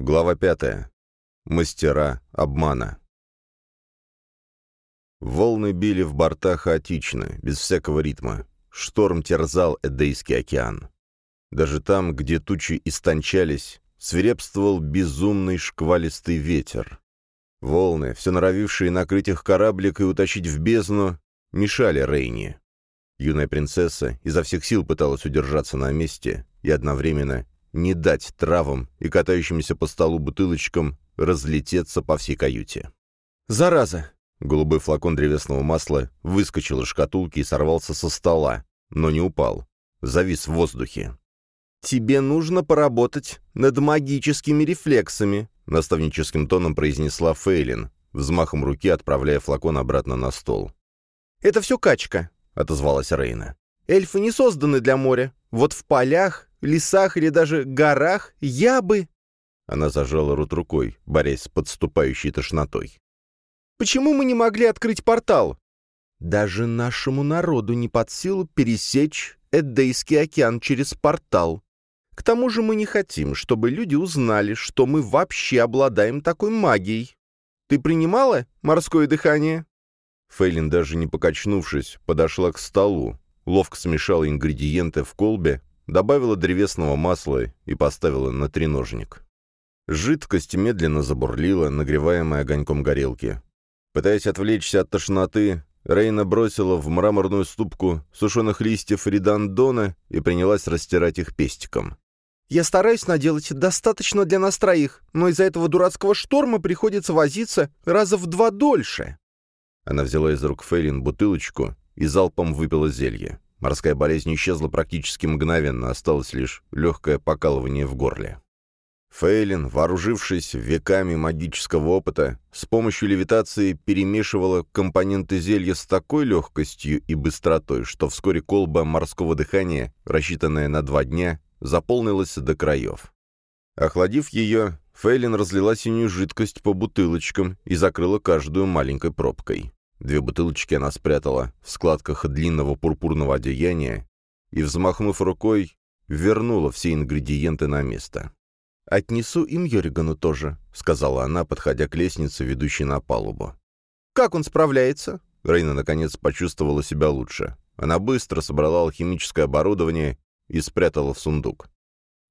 Глава пятая. Мастера обмана. Волны били в борта хаотично, без всякого ритма. Шторм терзал Эдейский океан. Даже там, где тучи истончались, свирепствовал безумный шквалистый ветер. Волны, все норовившие накрыть их кораблик и утащить в бездну, мешали Рейни. Юная принцесса изо всех сил пыталась удержаться на месте и одновременно не дать травам и катающимся по столу бутылочкам разлететься по всей каюте. «Зараза!» Голубой флакон древесного масла выскочил из шкатулки и сорвался со стола, но не упал. Завис в воздухе. «Тебе нужно поработать над магическими рефлексами», наставническим тоном произнесла Фейлин, взмахом руки отправляя флакон обратно на стол. «Это все качка», — отозвалась Рейна. «Эльфы не созданы для моря. Вот в полях, лесах или даже горах я бы...» Она зажала рот рукой, борясь с подступающей тошнотой. «Почему мы не могли открыть портал?» «Даже нашему народу не под силу пересечь Эддейский океан через портал. К тому же мы не хотим, чтобы люди узнали, что мы вообще обладаем такой магией. Ты принимала морское дыхание?» Фейлин, даже не покачнувшись, подошла к столу, ловко смешала ингредиенты в колбе, добавила древесного масла и поставила на треножник. Жидкость медленно забурлила, нагреваемая огоньком горелки. Пытаясь отвлечься от тошноты, Рейна бросила в мраморную ступку сушеных листьев ридандона и принялась растирать их пестиком. «Я стараюсь наделать достаточно для нас троих, но из-за этого дурацкого шторма приходится возиться раза в два дольше». Она взяла из рук Фейлин бутылочку и залпом выпила зелье. Морская болезнь исчезла практически мгновенно, осталось лишь легкое покалывание в горле. Фейлин, вооружившись веками магического опыта, с помощью левитации перемешивала компоненты зелья с такой легкостью и быстротой, что вскоре колба морского дыхания, рассчитанная на два дня, заполнилась до краев. Охладив ее, Фейлин разлила синюю жидкость по бутылочкам и закрыла каждую маленькой пробкой. Две бутылочки она спрятала в складках длинного пурпурного одеяния и, взмахнув рукой, вернула все ингредиенты на место. «Отнесу им Йоригану тоже», — сказала она, подходя к лестнице, ведущей на палубу. «Как он справляется?» Рейна, наконец, почувствовала себя лучше. Она быстро собрала алхимическое оборудование и спрятала в сундук.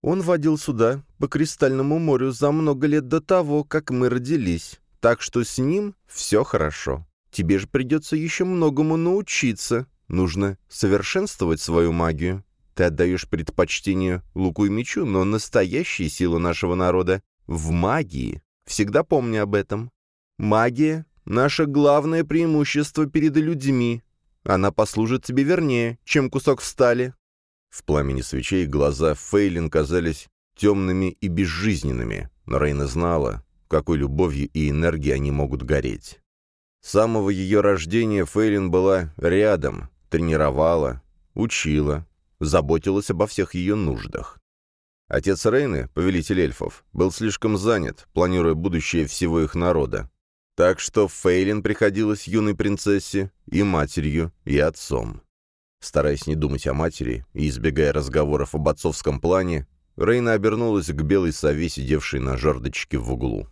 «Он водил сюда, по Кристальному морю, за много лет до того, как мы родились, так что с ним все хорошо. Тебе же придется еще многому научиться. Нужно совершенствовать свою магию. Ты отдаешь предпочтение луку и мечу, но настоящая сила нашего народа в магии. Всегда помни об этом. Магия — наше главное преимущество перед людьми. Она послужит тебе вернее, чем кусок стали». В пламени свечей глаза Фейлин казались темными и безжизненными, но Рейна знала, какой любовью и энергией они могут гореть. С самого ее рождения Фейлин была рядом, тренировала, учила, заботилась обо всех ее нуждах. Отец Рейны, повелитель эльфов, был слишком занят, планируя будущее всего их народа. Так что Фейлин приходилась юной принцессе и матерью, и отцом. Стараясь не думать о матери и избегая разговоров об отцовском плане, Рейна обернулась к белой сове, сидевшей на жердочке в углу.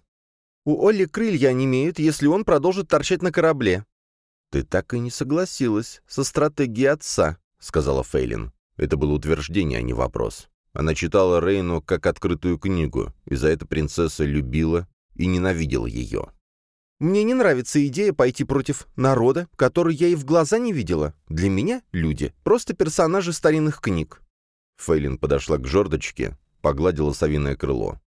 «У Олли крылья не имеют, если он продолжит торчать на корабле». «Ты так и не согласилась со стратегией отца», — сказала Фейлин. Это было утверждение, а не вопрос. Она читала Рейну как открытую книгу, и за это принцесса любила и ненавидела ее. «Мне не нравится идея пойти против народа, который я и в глаза не видела. Для меня люди — просто персонажи старинных книг». Фейлин подошла к жердочке, погладила совиное крыло.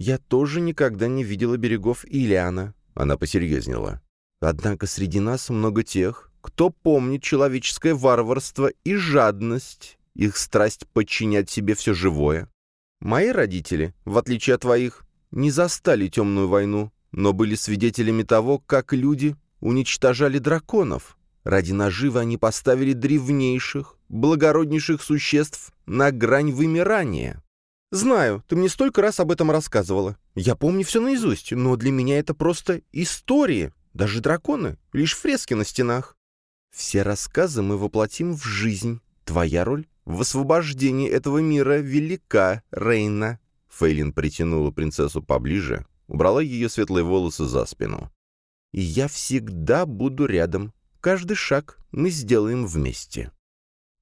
«Я тоже никогда не видела берегов Илиана», — она посерьезнела. «Однако среди нас много тех, кто помнит человеческое варварство и жадность, их страсть подчинять себе все живое. Мои родители, в отличие от твоих, не застали темную войну, но были свидетелями того, как люди уничтожали драконов. Ради наживы они поставили древнейших, благороднейших существ на грань вымирания. Знаю, ты мне столько раз об этом рассказывала. Я помню все наизусть, но для меня это просто истории. Даже драконы — лишь фрески на стенах. Все рассказы мы воплотим в жизнь. Твоя роль в освобождении этого мира велика, Рейна. Фейлин притянула принцессу поближе, убрала ее светлые волосы за спину. «И я всегда буду рядом. Каждый шаг мы сделаем вместе».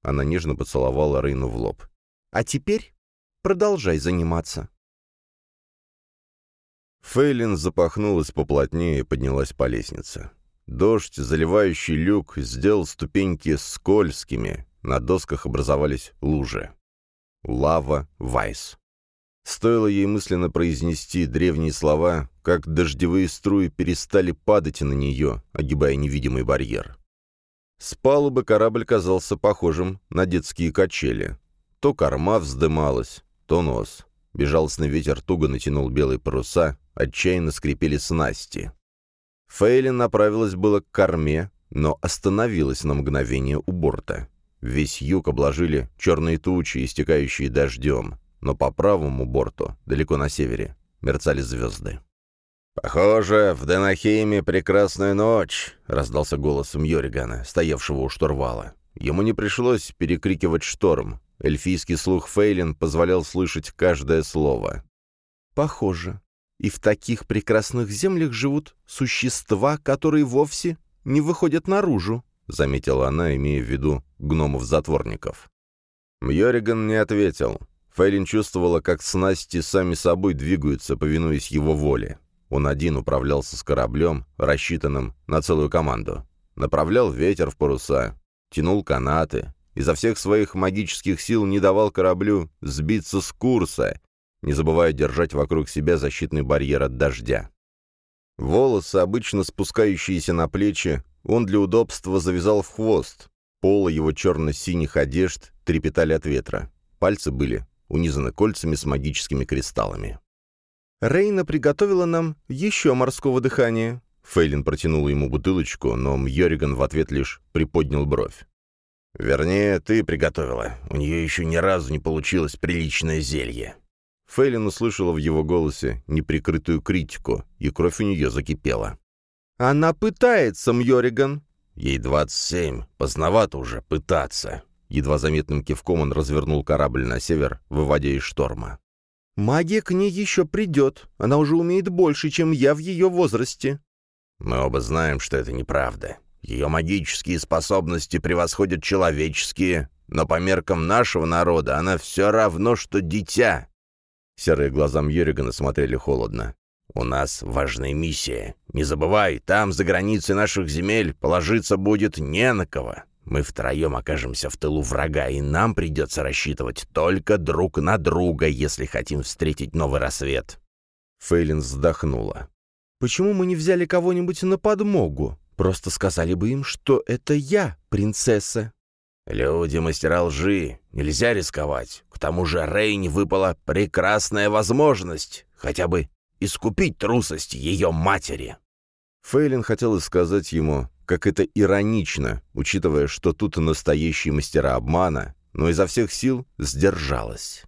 Она нежно поцеловала Рейну в лоб. «А теперь продолжай заниматься». Фейлин запахнулась поплотнее и поднялась по лестнице. Дождь, заливающий люк, сделал ступеньки скользкими, на досках образовались лужи. Лава Вайс. Стоило ей мысленно произнести древние слова, как дождевые струи перестали падать на нее, огибая невидимый барьер. С палубы корабль казался похожим на детские качели. То корма вздымалась, то нос. Безжалостный ветер туго натянул белые паруса, отчаянно скрипели снасти. Фейлин направилась было к корме, но остановилась на мгновение у борта. Весь юг обложили черные тучи, истекающие дождем, но по правому борту, далеко на севере, мерцали звезды. «Похоже, в Денахейме прекрасная ночь», — раздался голос Мьоригана, стоявшего у штурвала. Ему не пришлось перекрикивать шторм. Эльфийский слух Фейлин позволял слышать каждое слово. «Похоже. И в таких прекрасных землях живут существа, которые вовсе не выходят наружу», — заметила она, имея в виду гномов-затворников. Мьориган не ответил. Фейлин чувствовала, как снасти сами собой двигаются, повинуясь его воле. Он один управлялся с кораблем, рассчитанным на целую команду. Направлял ветер в паруса, тянул канаты, изо всех своих магических сил не давал кораблю сбиться с курса, не забывая держать вокруг себя защитный барьер от дождя. Волосы, обычно спускающиеся на плечи, он для удобства завязал в хвост. Полы его черно-синих одежд трепетали от ветра. Пальцы были унизаны кольцами с магическими кристаллами. «Рейна приготовила нам еще морского дыхания». Фейлин протянул ему бутылочку, но Мьориган в ответ лишь приподнял бровь. «Вернее, ты приготовила. У нее еще ни разу не получилось приличное зелье». Фейлин услышала в его голосе неприкрытую критику, и кровь у нее закипела. «Она пытается, Мьориган!» «Ей двадцать семь. Поздновато уже пытаться». Едва заметным кивком он развернул корабль на север, выводя из шторма. Магия к ней еще придет. Она уже умеет больше, чем я в ее возрасте». «Мы оба знаем, что это неправда. Ее магические способности превосходят человеческие, но по меркам нашего народа она все равно, что дитя». Серые глаза Мьюригана смотрели холодно. «У нас важная миссия. Не забывай, там, за границей наших земель, положиться будет не на кого. Мы втроем окажемся в тылу врага, и нам придется рассчитывать только друг на друга, если хотим встретить новый рассвет». Фейлин вздохнула. «Почему мы не взяли кого-нибудь на подмогу? Просто сказали бы им, что это я, принцесса». «Люди мастера лжи. Нельзя рисковать. К тому же Рейне выпала прекрасная возможность хотя бы искупить трусость ее матери». Фейлин хотела сказать ему, как это иронично, учитывая, что тут настоящие мастера обмана, но изо всех сил сдержалась.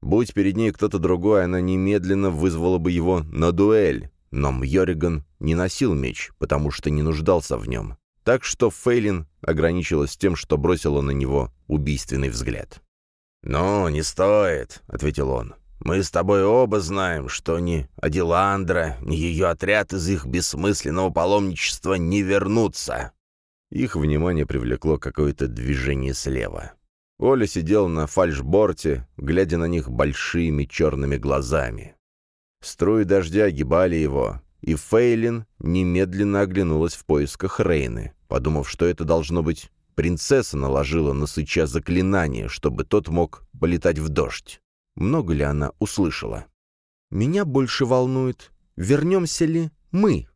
Будь перед ней кто-то другой, она немедленно вызвала бы его на дуэль, но Мьориган не носил меч, потому что не нуждался в нем. Так что Фейлин ограничилась тем, что бросила на него убийственный взгляд. «Ну, не стоит», — ответил он. Мы с тобой оба знаем, что ни Адиландра, ни ее отряд из их бессмысленного паломничества не вернутся». Их внимание привлекло какое-то движение слева. Оля сидел на фальшборте, глядя на них большими черными глазами. Струи дождя огибали его, и Фейлин немедленно оглянулась в поисках Рейны, подумав, что это должно быть принцесса наложила на сыча заклинание, чтобы тот мог полетать в дождь. Много ли она услышала? «Меня больше волнует, вернемся ли мы?»